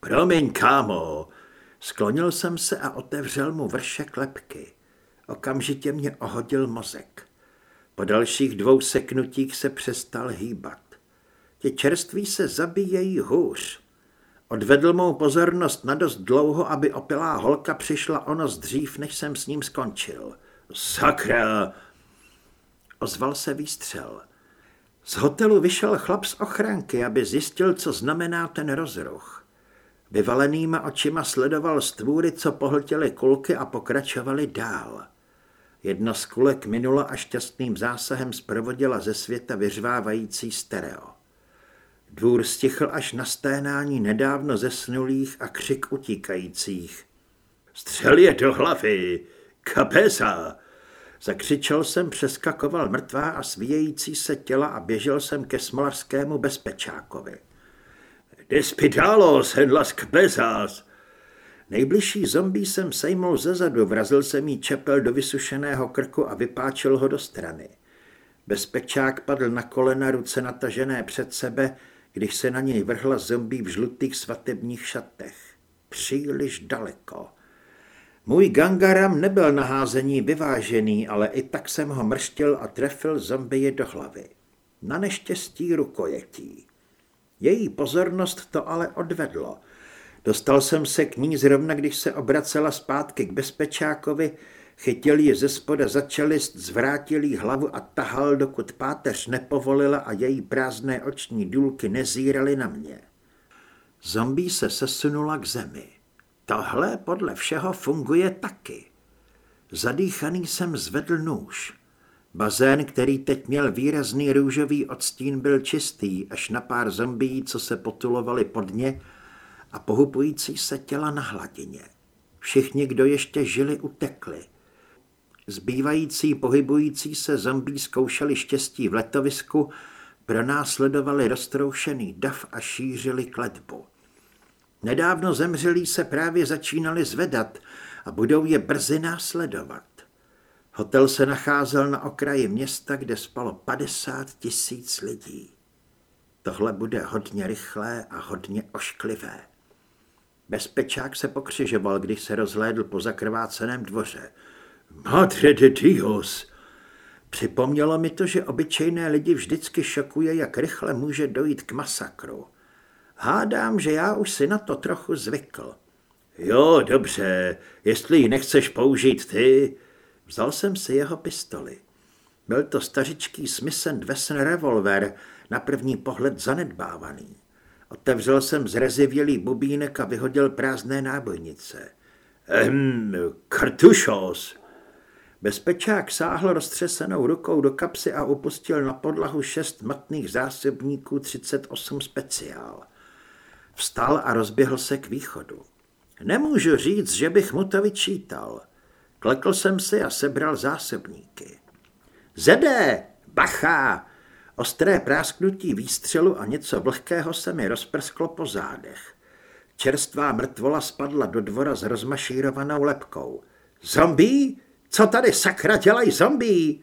Promiň, kámo. Sklonil jsem se a otevřel mu vršek lepky. Okamžitě mě ohodil mozek. Po dalších dvou seknutích se přestal hýbat. Ti čerství se zabíjejí hůř. Odvedl mou pozornost na dost dlouho, aby opilá holka přišla o noc dřív, než jsem s ním skončil. Sakra! Ozval se výstřel. Z hotelu vyšel chlap z ochránky, aby zjistil, co znamená ten rozruch. Vyvalenýma očima sledoval stvůry, co pohltily kulky a pokračovali dál. Jedna z kulek minula a šťastným zásahem zprovodila ze světa vyřvávající stereo. Dvůr stichl až na sténání nedávno zesnulých a křik utíkajících. Střel je do hlavy! Kapesa! Zakřičel jsem, přeskakoval mrtvá a svíjející se těla a běžel jsem ke smolařskému bezpečákovi. Despidalos en las! Nejbližší zombí jsem sejmul ze zadu, vrazil jsem jí čepel do vysušeného krku a vypáčil ho do strany. Bezpečák padl na kolena, ruce natažené před sebe, když se na něj vrhla zombí v žlutých svatebních šatech. Příliš daleko. Můj gangaram nebyl na házení vyvážený, ale i tak jsem ho mrštil a trefil zombie do hlavy. Na neštěstí rukojetí. Její pozornost to ale odvedlo. Dostal jsem se k ní zrovna, když se obracela zpátky k bezpečákovi, chytil ji ze spoda za čelist, zvrátil jí hlavu a tahal, dokud páteř nepovolila a její prázdné oční důlky nezíraly na mě. Zombí se sesunula k zemi. Tohle podle všeho funguje taky. Zadýchaný jsem zvedl nůž. Bazén, který teď měl výrazný růžový odstín, byl čistý, až na pár zombií, co se potulovali pod ně a pohupující se těla na hladině. Všichni, kdo ještě žili, utekli. Zbývající pohybující se zombí zkoušeli štěstí v letovisku, pronásledovali roztroušený dav a šířili kletbu. Nedávno zemřelí se právě začínali zvedat a budou je brzy následovat. Hotel se nacházel na okraji města, kde spalo 50 tisíc lidí. Tohle bude hodně rychlé a hodně ošklivé. Bezpečák se pokřižoval, když se rozhlédl po zakrváceném dvoře. Madre de Dios! Připomnělo mi to, že obyčejné lidi vždycky šokuje, jak rychle může dojít k masakru. Hádám, že já už si na to trochu zvykl. Jo, dobře, jestli ji nechceš použít ty... Vzal jsem si jeho pistoli. Byl to stařičký Smith Wesson revolver, na první pohled zanedbávaný. Otevřel jsem zrezivělý bubínek a vyhodil prázdné nábojnice. Ehm, kartušos. Bezpečák sáhl roztřesenou rukou do kapsy a upustil na podlahu šest matných zásobníků 38 speciál. Vstal a rozběhl se k východu. Nemůžu říct, že bych mu to vyčítal. Klekl jsem si a sebral zásobníky. Zede, bacha, Ostré prásknutí výstřelu a něco vlhkého se mi rozprsklo po zádech. Čerstvá mrtvola spadla do dvora s rozmašírovanou lepkou. Zombí? Co tady sakra dělají zombí?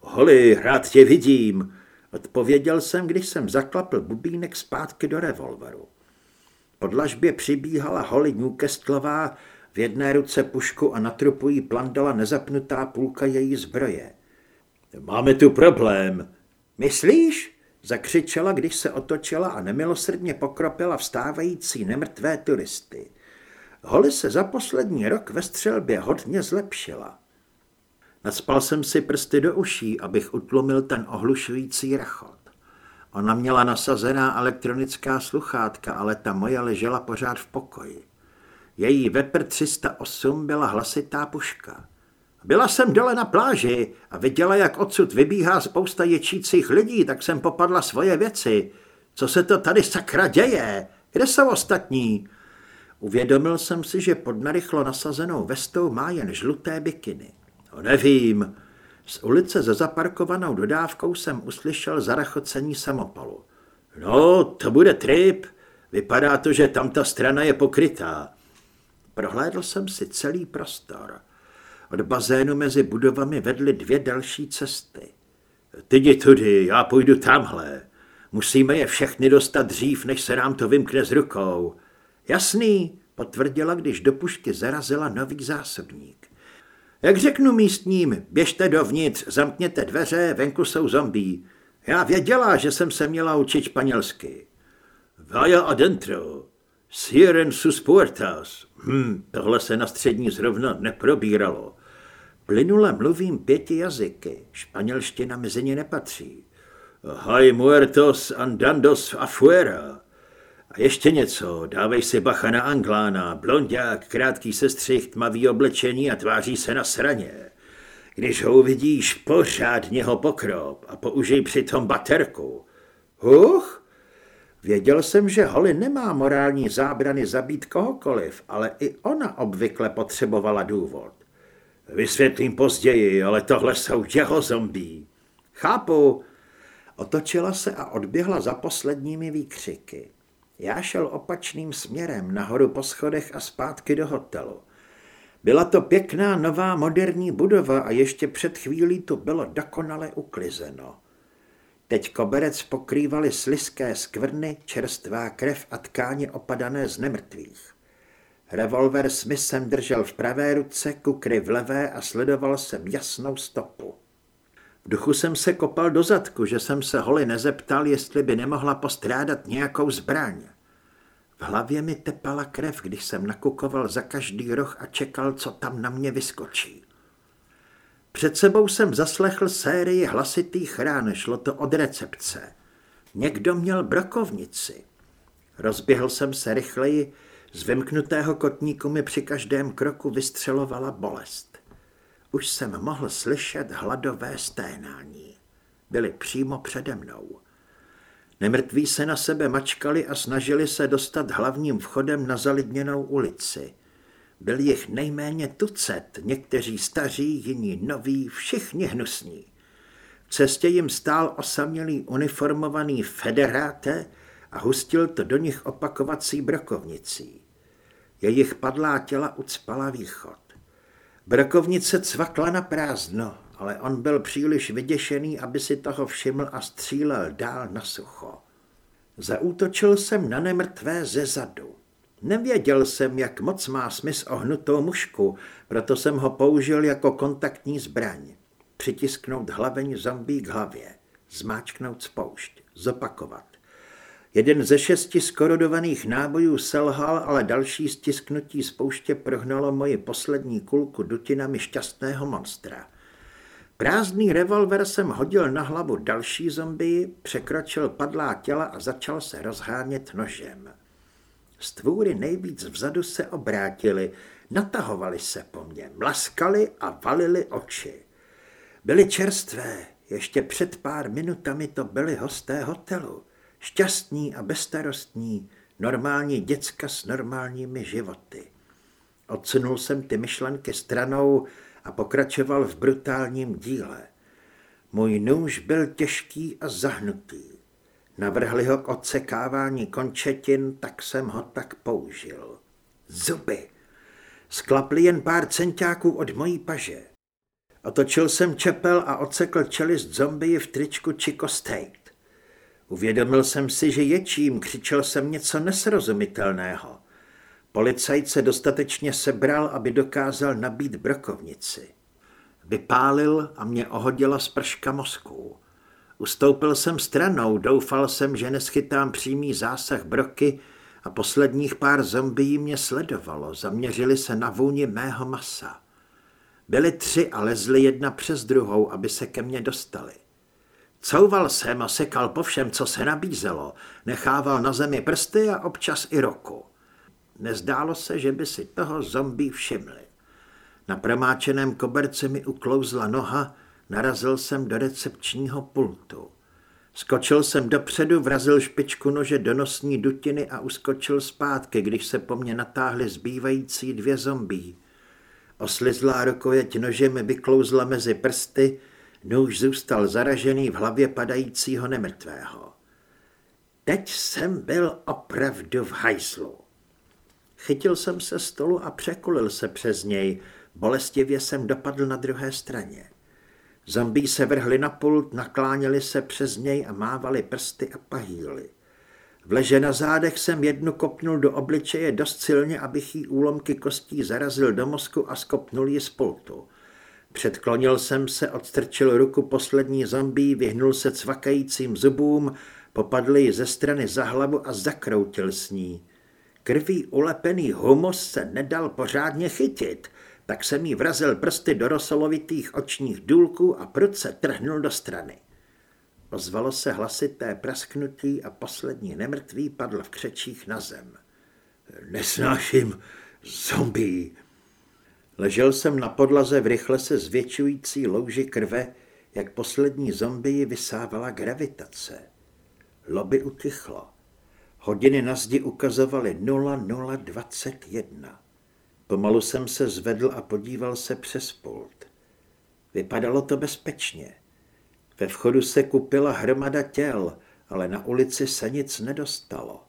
Holi, rád tě vidím, odpověděl jsem, když jsem zaklapl bubínek zpátky do revolveru. Po dlažbě přibíhala Holly Newcastlová, v jedné ruce pušku a na trupu jí plandala nezapnutá půlka její zbroje. Máme tu problém, Myslíš? Zakřičela, když se otočila a nemilosrdně pokropila vstávající nemrtvé turisty. Holly se za poslední rok ve střelbě hodně zlepšila. Nadspal jsem si prsty do uší, abych utlumil ten ohlušující rachot. Ona měla nasazená elektronická sluchátka, ale ta moje ležela pořád v pokoji. Její Vepr 308 byla hlasitá puška. Byla jsem dole na pláži a viděla, jak odsud vybíhá spousta ječících lidí, tak jsem popadla svoje věci. Co se to tady sakra děje? Kde jsou ostatní? Uvědomil jsem si, že pod narychlo nasazenou vestou má jen žluté bikiny. No nevím. Z ulice za zaparkovanou dodávkou jsem uslyšel zarachocení samopalu. No, to bude trip. Vypadá to, že tam ta strana je pokrytá. Prohlédl jsem si celý prostor. Od bazénu mezi budovami vedly dvě další cesty. Ty jdi tudy, já půjdu tamhle. Musíme je všechny dostat dřív, než se nám to vymkne z rukou. Jasný, potvrdila, když do pušky zarazila nový zásobník. Jak řeknu místním, běžte dovnitř, zamkněte dveře, venku jsou zombí. Já věděla, že jsem se měla učit španělsky. Vaya adentro, siren sus puertas. Hm, tohle se na střední zrovna neprobíralo. Plynule mluvím pěti jazyky, španělština mezi ně nepatří. Hay muertos andandos afuera. A ještě něco, dávej si bacha na Anglána, blondák, krátký sestřih, tmavý oblečení a tváří se na sraně. Když ho uvidíš, pořádně ho pokrop a použij přitom baterku. Huch! Věděl jsem, že Holly nemá morální zábrany zabít kohokoliv, ale i ona obvykle potřebovala důvod. Vysvětlím později, ale tohle jsou jeho zombí. Chápu. Otočila se a odběhla za posledními výkřiky. Já šel opačným směrem, nahoru po schodech a zpátky do hotelu. Byla to pěkná nová moderní budova a ještě před chvílí tu bylo dokonale uklizeno. Teď koberec pokrývaly sliské skvrny, čerstvá krev a tkáně opadané z nemrtvých. Revolver Smith jsem držel v pravé ruce, kukry v levé a sledoval jsem jasnou stopu. V duchu jsem se kopal do zadku, že jsem se Holly nezeptal, jestli by nemohla postrádat nějakou zbraň. V hlavě mi tepala krev, když jsem nakukoval za každý roh a čekal, co tam na mě vyskočí. Před sebou jsem zaslechl sérii hlasitých rán, šlo to od recepce. Někdo měl brokovnici. Rozběhl jsem se rychleji, z vymknutého kotníku mi při každém kroku vystřelovala bolest. Už jsem mohl slyšet hladové sténání. Byli přímo přede mnou. Nemrtví se na sebe mačkali a snažili se dostat hlavním vchodem na zalidněnou ulici. Byl jich nejméně tucet, někteří staří, jiní noví, všichni hnusní. V cestě jim stál osamělý uniformovaný federáte a hustil to do nich opakovací brokovnicí. Jejich padlá těla ucpala východ. Brokovnice cvakla na prázdno, ale on byl příliš vyděšený, aby si toho všiml a střílel dál na sucho. Zaútočil jsem na nemrtvé ze zadu. Nevěděl jsem, jak moc má smysl ohnutou mušku, proto jsem ho použil jako kontaktní zbraň. Přitisknout hlaveň zombí k hlavě, zmáčknout spoušť, zopakovat. Jeden ze šesti skorodovaných nábojů selhal, ale další stisknutí spouště prohnalo moji poslední kulku dutinami šťastného monstra. Prázdný revolver jsem hodil na hlavu další zombie, překročil padlá těla a začal se rozhánět nožem. Stvůry nejvíc vzadu se obrátily, natahovali se po mně, mlaskali a valili oči. Byly čerstvé, ještě před pár minutami to byly hosté hotelu. Šťastní a bezstarostní, normální děcka s normálními životy. Odsunul jsem ty myšlenky stranou a pokračoval v brutálním díle. Můj nůž byl těžký a zahnutý. Navrhli ho k odsekávání končetin, tak jsem ho tak použil. Zuby. Sklapli jen pár centiáků od mojí paže. Otočil jsem čepel a odsekl čelist zombie v tričku Chico State. Uvědomil jsem si, že ječím, křičel jsem něco nesrozumitelného. Policajt se dostatečně sebral, aby dokázal nabít brokovnici. Vypálil a mě ohodila sprška mozku. Ustoupil jsem stranou, doufal jsem, že neschytám přímý zásah broky a posledních pár zombií mě sledovalo, zaměřili se na vůni mého masa. Byli tři a lezli jedna přes druhou, aby se ke mně dostali. Couval jsem a sekal po všem, co se nabízelo, nechával na zemi prsty a občas i roku. Nezdálo se, že by si toho zombie všimli. Na promáčeném koberci mi uklouzla noha, narazil jsem do recepčního pultu. Skočil jsem dopředu, vrazil špičku nože do nosní dutiny a uskočil zpátky, když se po mně natáhly zbývající dvě zombí. Oslizlá rukojeť nože mi vyklouzla mezi prsty, Nůž zůstal zaražený v hlavě padajícího nemrtvého. Teď jsem byl opravdu v hajslu. Chytil jsem se stolu a překulil se přes něj. Bolestivě jsem dopadl na druhé straně. Zombí se vrhli na pult, nakláněli se přes něj a mávali prsty a pahýly. V leže na zádech jsem jednu kopnul do obličeje dost silně, abych jí úlomky kostí zarazil do mozku a skopnul ji z pultu. Předklonil jsem se, odstrčil ruku poslední zombí, vyhnul se cvakajícím zubům, popadl ji ze strany za hlavu a zakroutil s ní. Krví ulepený humus se nedal pořádně chytit, tak jsem jí vrazil prsty do rosolovitých očních důlků a pruce trhnul do strany. Ozvalo se hlasité prasknutí a poslední nemrtvý padl v křečích na zem. Nesnáším zombie, Ležel jsem na podlaze v rychle se zvětšující louži krve, jak poslední zombii vysávala gravitace. Lobby utichlo. Hodiny na zdi ukazovaly 0021. Pomalu jsem se zvedl a podíval se přes pult. Vypadalo to bezpečně. Ve vchodu se kupila hromada těl, ale na ulici se nic nedostalo.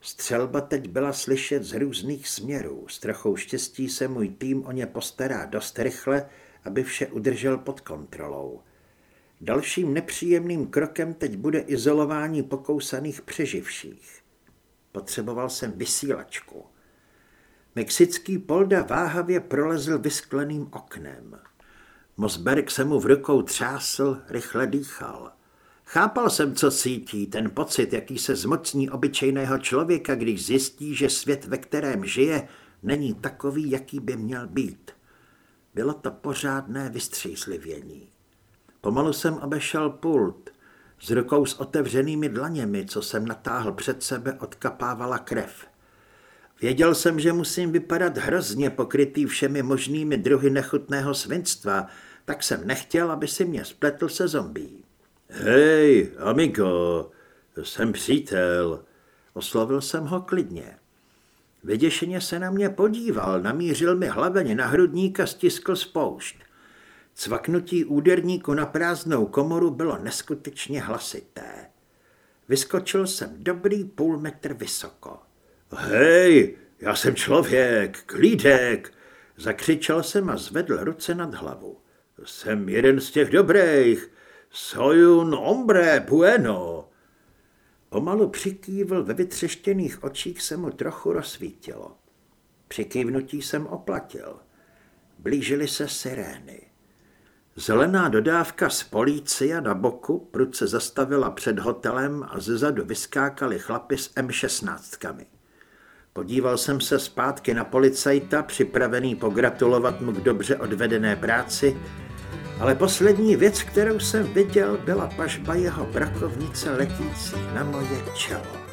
Střelba teď byla slyšet z různých směrů. S trochou štěstí se můj tým o ně postará dost rychle, aby vše udržel pod kontrolou. Dalším nepříjemným krokem teď bude izolování pokousaných přeživších. Potřeboval jsem vysílačku. Mexický polda váhavě prolezl vyskleným oknem. Mosberg se mu v rukou třásl, rychle dýchal. Chápal jsem, co cítí, ten pocit, jaký se zmocní obyčejného člověka, když zjistí, že svět, ve kterém žije, není takový, jaký by měl být. Bylo to pořádné vystřízlivění. Pomalu jsem obešel pult. S rukou s otevřenými dlaněmi, co jsem natáhl před sebe, odkapávala krev. Věděl jsem, že musím vypadat hrozně pokrytý všemi možnými druhy nechutného svinstva, tak jsem nechtěl, aby si mě spletl se zombí. Hej, amigo, jsem přítel. Oslovil jsem ho klidně. Vyděšeně se na mě podíval, namířil mi hlaveně na hrudník a stiskl spoušť. Cvaknutí úderníku na prázdnou komoru bylo neskutečně hlasité. Vyskočil jsem dobrý půl metr vysoko. Hej, já jsem člověk, klídek, zakřičel jsem a zvedl ruce nad hlavu. Jsem jeden z těch dobrých, soy un hombre bueno. Pomalu přikývl, ve vytřeštěných očích se mu trochu rozsvítilo. Přikývnutí jsem oplatil. Blížily se sirény. Zelená dodávka z policia na boku prudce zastavila před hotelem a zezadu vyskákali chlapi s M16. Podíval jsem se zpátky na policajta, připravený pogratulovat mu k dobře odvedené práci, ale poslední věc, kterou jsem viděl, byla pažba jeho brakovnice letící na moje čelo.